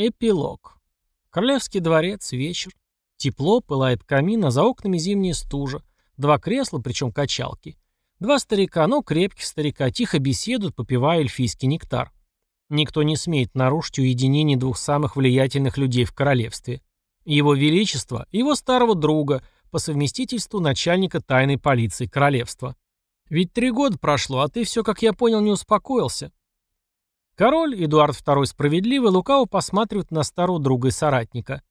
Эпилог. Королевский дворец, вечер. Тепло, пылает камин, а за окнами зимняя стужа. Два кресла, причем качалки. Два старика, но крепких старика, тихо беседуют, попивая эльфийский нектар. Никто не смеет нарушить уединение двух самых влиятельных людей в королевстве. Его Величество и его старого друга, по совместительству начальника тайной полиции королевства. Ведь три года прошло, а ты все, как я понял, не успокоился. Король, Эдуард II Справедливый, лукаво посматривает на старого друга и соратника.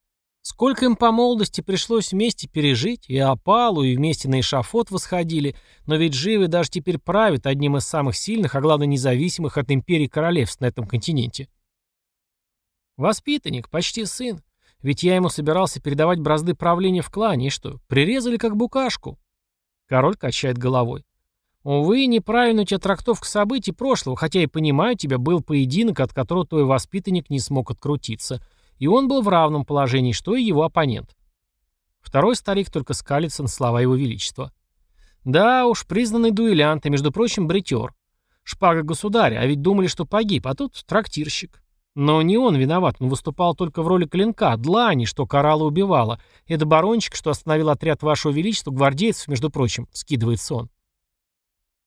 Сколько им по молодости пришлось вместе пережить, и опалу, и вместе на эшафот восходили, но ведь живы даже теперь правят одним из самых сильных, а главное независимых от империи королевств на этом континенте. Воспитанник, почти сын. Ведь я ему собирался передавать бразды правления в клане, и что, прирезали как букашку? Король качает головой. Увы, неправильная у тебя трактовка событий прошлого, хотя и понимаю тебя, был поединок, от которого твой воспитанник не смог открутиться. И он был в равном положении, что и его оппонент. Второй старик только скалится на слова его величества. Да уж, признанный дуэлянт и, между прочим, бритер. Шпага государя, а ведь думали, что погиб, а тут трактирщик. Но не он виноват, он выступал только в роли клинка, длани, что карала убивала. Это барончик, что остановил отряд вашего величества, гвардейцев, между прочим, скидывает сон.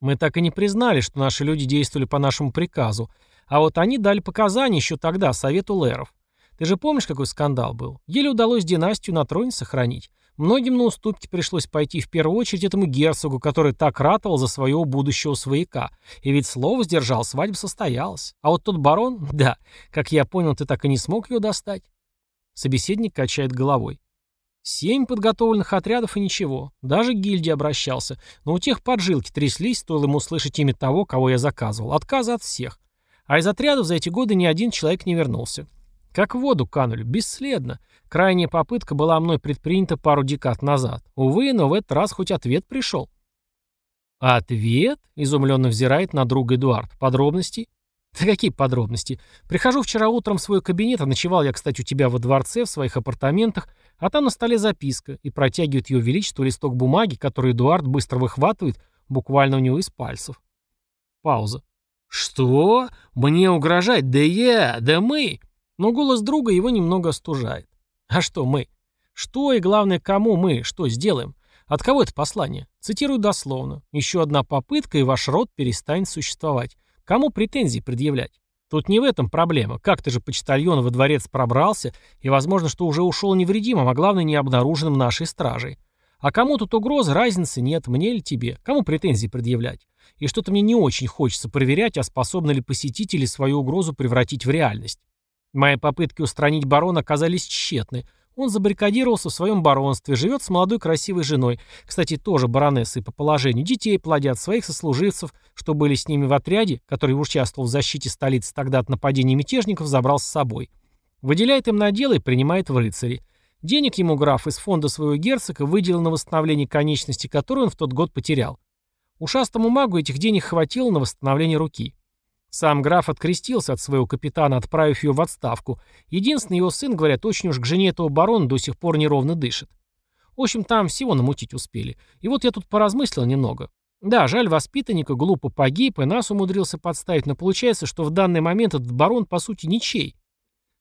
Мы так и не признали, что наши люди действовали по нашему приказу. А вот они дали показания еще тогда Совету Леров. Ты же помнишь, какой скандал был? Еле удалось династию на троне сохранить. Многим на уступки пришлось пойти в первую очередь этому герцогу, который так ратовал за своего будущего свояка. И ведь слово сдержал, свадьба состоялась. А вот тот барон, да, как я понял, ты так и не смог ее достать. Собеседник качает головой. Семь подготовленных отрядов и ничего. Даже к гильдии обращался. Но у тех поджилки тряслись, стоило ему услышать имя того, кого я заказывал. Отказы от всех. А из отрядов за эти годы ни один человек не вернулся. Как в воду канули, бесследно. Крайняя попытка была мной предпринята пару декад назад. Увы, но в этот раз хоть ответ пришел. «Ответ?» — изумленно взирает на друга Эдуард. «Подробности?» «Да какие подробности? Прихожу вчера утром в свой кабинет, а ночевал я, кстати, у тебя во дворце, в своих апартаментах, а там на столе записка, и протягивает ее величество листок бумаги, который Эдуард быстро выхватывает, буквально у него из пальцев. Пауза. «Что? Мне угрожать? Да я, да мы!» Но голос друга его немного остужает. «А что мы? Что и, главное, кому мы? Что сделаем? От кого это послание? Цитирую дословно. Еще одна попытка, и ваш род перестанет существовать. Кому претензии предъявлять? Тут не в этом проблема. Как-то же почтальон во дворец пробрался, и возможно, что уже ушел невредимым, а главное, не обнаруженным нашей стражей. А кому тут угрозы, разницы нет, мне или тебе? Кому претензии предъявлять? И что-то мне не очень хочется проверять, а способны ли посетители свою угрозу превратить в реальность. Мои попытки устранить барона оказались тщетны. Он забаррикадировался в своем баронстве, живет с молодой красивой женой, кстати, тоже баронессой по положению, детей плодят, своих сослуживцев, что были с ними в отряде, который участвовал в защите столицы тогда от нападения мятежников, забрал с собой. Выделяет им на дело и принимает в рыцари. Денег ему граф из фонда своего герцога выделил на восстановление конечности, которую он в тот год потерял. Ушастому магу этих денег хватило на восстановление руки. Сам граф открестился от своего капитана, отправив ее в отставку. Единственный его сын, говорят, очень уж к жене этого барона до сих пор неровно дышит. В общем, там всего намутить успели. И вот я тут поразмыслил немного. Да, жаль воспитанника, глупо погиб, и нас умудрился подставить, но получается, что в данный момент этот барон, по сути, ничей.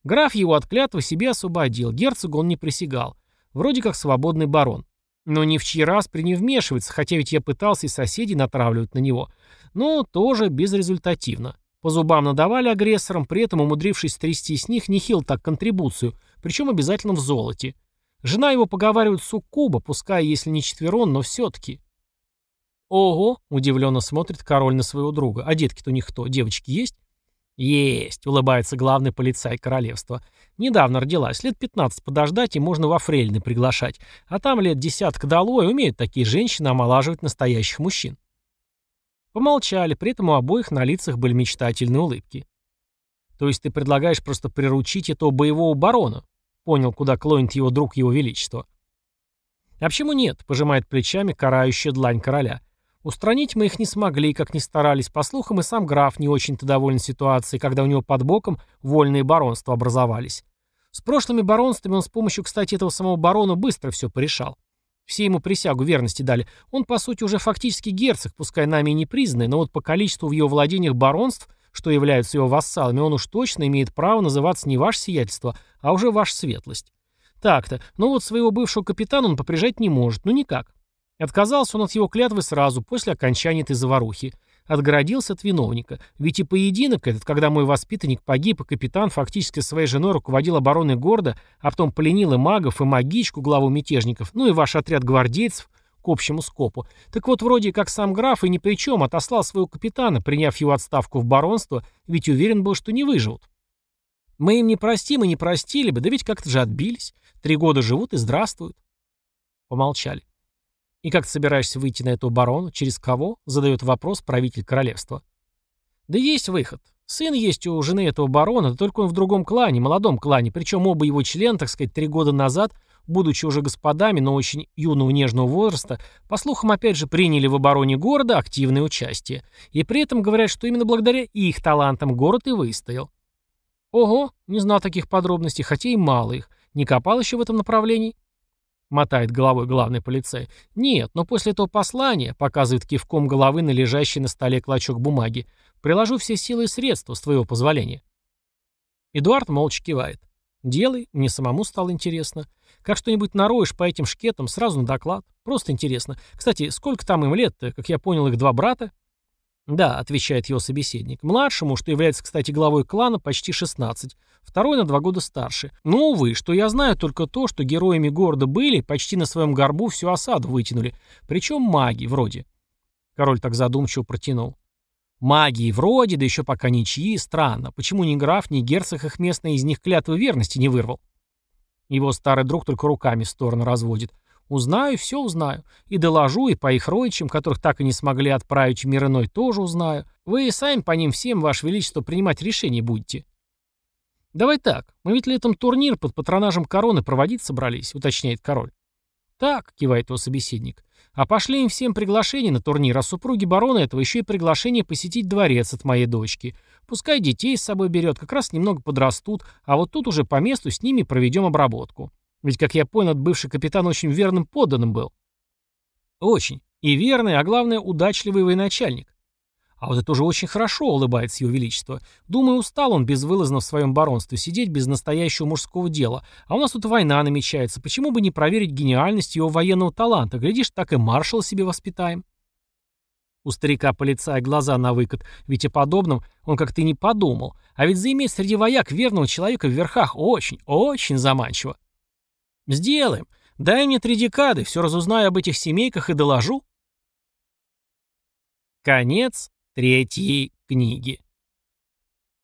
Граф его от клятвы себе освободил, герцогу он не присягал. Вроде как свободный барон. Но ни в чьи раз при не вмешивается, хотя ведь я пытался и соседей натравливать на него. Но тоже безрезультативно. По зубам надавали агрессорам, при этом умудрившись стрясти с них нехил так контрибуцию, причем обязательно в золоте. Жена его поговаривает суккуба, пускай если не четверон, но все-таки. «Ого!» — удивленно смотрит король на своего друга. «А детки-то у них кто? Девочки есть?» «Есть!» — улыбается главный полицай королевства. «Недавно родилась. Лет 15 подождать, и можно во фрельны приглашать. А там лет десятка долой умеют такие женщины омолаживать настоящих мужчин». Помолчали, при этом у обоих на лицах были мечтательные улыбки. «То есть ты предлагаешь просто приручить этого боевого барона?» Понял, куда клонит его друг его величества. «А почему нет?» — пожимает плечами карающая длань короля. Устранить мы их не смогли, как ни старались. По слухам, и сам граф не очень-то доволен ситуацией, когда у него под боком вольные баронства образовались. С прошлыми баронствами он с помощью, кстати, этого самого барона быстро все порешал. Все ему присягу верности дали. Он, по сути, уже фактически герцог, пускай нами и не признанный, но вот по количеству в его владениях баронств что являются его вассалами, он уж точно имеет право называться не ваше сиятельство, а уже ваша светлость. Так-то, но вот своего бывшего капитана он поприжать не может, ну никак. Отказался он от его клятвы сразу, после окончания этой заварухи. Отгородился от виновника. Ведь и поединок этот, когда мой воспитанник погиб, и капитан фактически своей женой руководил обороной города, а потом поленил и магов, и магичку, главу мятежников, ну и ваш отряд гвардейцев к общему скопу. Так вот, вроде как сам граф и ни при чем отослал своего капитана, приняв его отставку в баронство, ведь уверен был, что не выживут. Мы им не простим и не простили бы, да ведь как-то же отбились. Три года живут и здравствуют. Помолчали. «И как ты собираешься выйти на эту оборону? Через кого?» — задает вопрос правитель королевства. «Да есть выход. Сын есть у жены этого барона, да только он в другом клане, молодом клане, причем оба его члена, так сказать, три года назад, будучи уже господами, но очень юного нежного возраста, по слухам, опять же, приняли в обороне города активное участие. И при этом говорят, что именно благодаря их талантам город и выстоял. Ого, не знал таких подробностей, хотя и мало их. Не копал еще в этом направлении? Мотает головой главный полицей. Нет, но после этого послания, показывает кивком головы на лежащий на столе клочок бумаги, приложу все силы и средства, с твоего позволения. Эдуард молча кивает. Делай, мне самому стало интересно. Как что-нибудь нароешь по этим шкетам, сразу на доклад. Просто интересно. Кстати, сколько там им лет-то? Как я понял, их два брата? «Да», — отвечает его собеседник. «Младшему, что является, кстати, главой клана, почти 16. Второй на два года старше. Но, увы, что я знаю только то, что героями города были, почти на своем горбу всю осаду вытянули. Причем маги, вроде». Король так задумчиво протянул. «Магии вроде, да еще пока ничьи, странно. Почему ни граф, ни герцог их местный из них клятвы верности не вырвал?» Его старый друг только руками в сторону разводит. Узнаю, все узнаю. И доложу, и по их родичам, которых так и не смогли отправить в мир иной, тоже узнаю. Вы и сами по ним всем, Ваше Величество, принимать решения будете. Давай так, мы ведь летом турнир под патронажем короны проводить собрались, уточняет король. Так, кивает его собеседник. А пошли им всем приглашение на турнир, а супруги барона этого еще и приглашение посетить дворец от моей дочки. Пускай детей с собой берет, как раз немного подрастут, а вот тут уже по месту с ними проведем обработку. Ведь, как я понял, бывший капитан очень верным подданным был. Очень. И верный, а главное, удачливый военачальник. А вот это уже очень хорошо, улыбается его величество. Думаю, устал он безвылазно в своем баронстве сидеть без настоящего мужского дела. А у нас тут война намечается. Почему бы не проверить гениальность его военного таланта? Глядишь, так и маршал себе воспитаем. У старика полицая глаза на выкат, ведь о подобном он как-то и не подумал. А ведь заиметь среди вояк верного человека в верхах очень, очень заманчиво. «Сделаем. Дай мне три декады, все разузнаю об этих семейках и доложу». Конец третьей книги.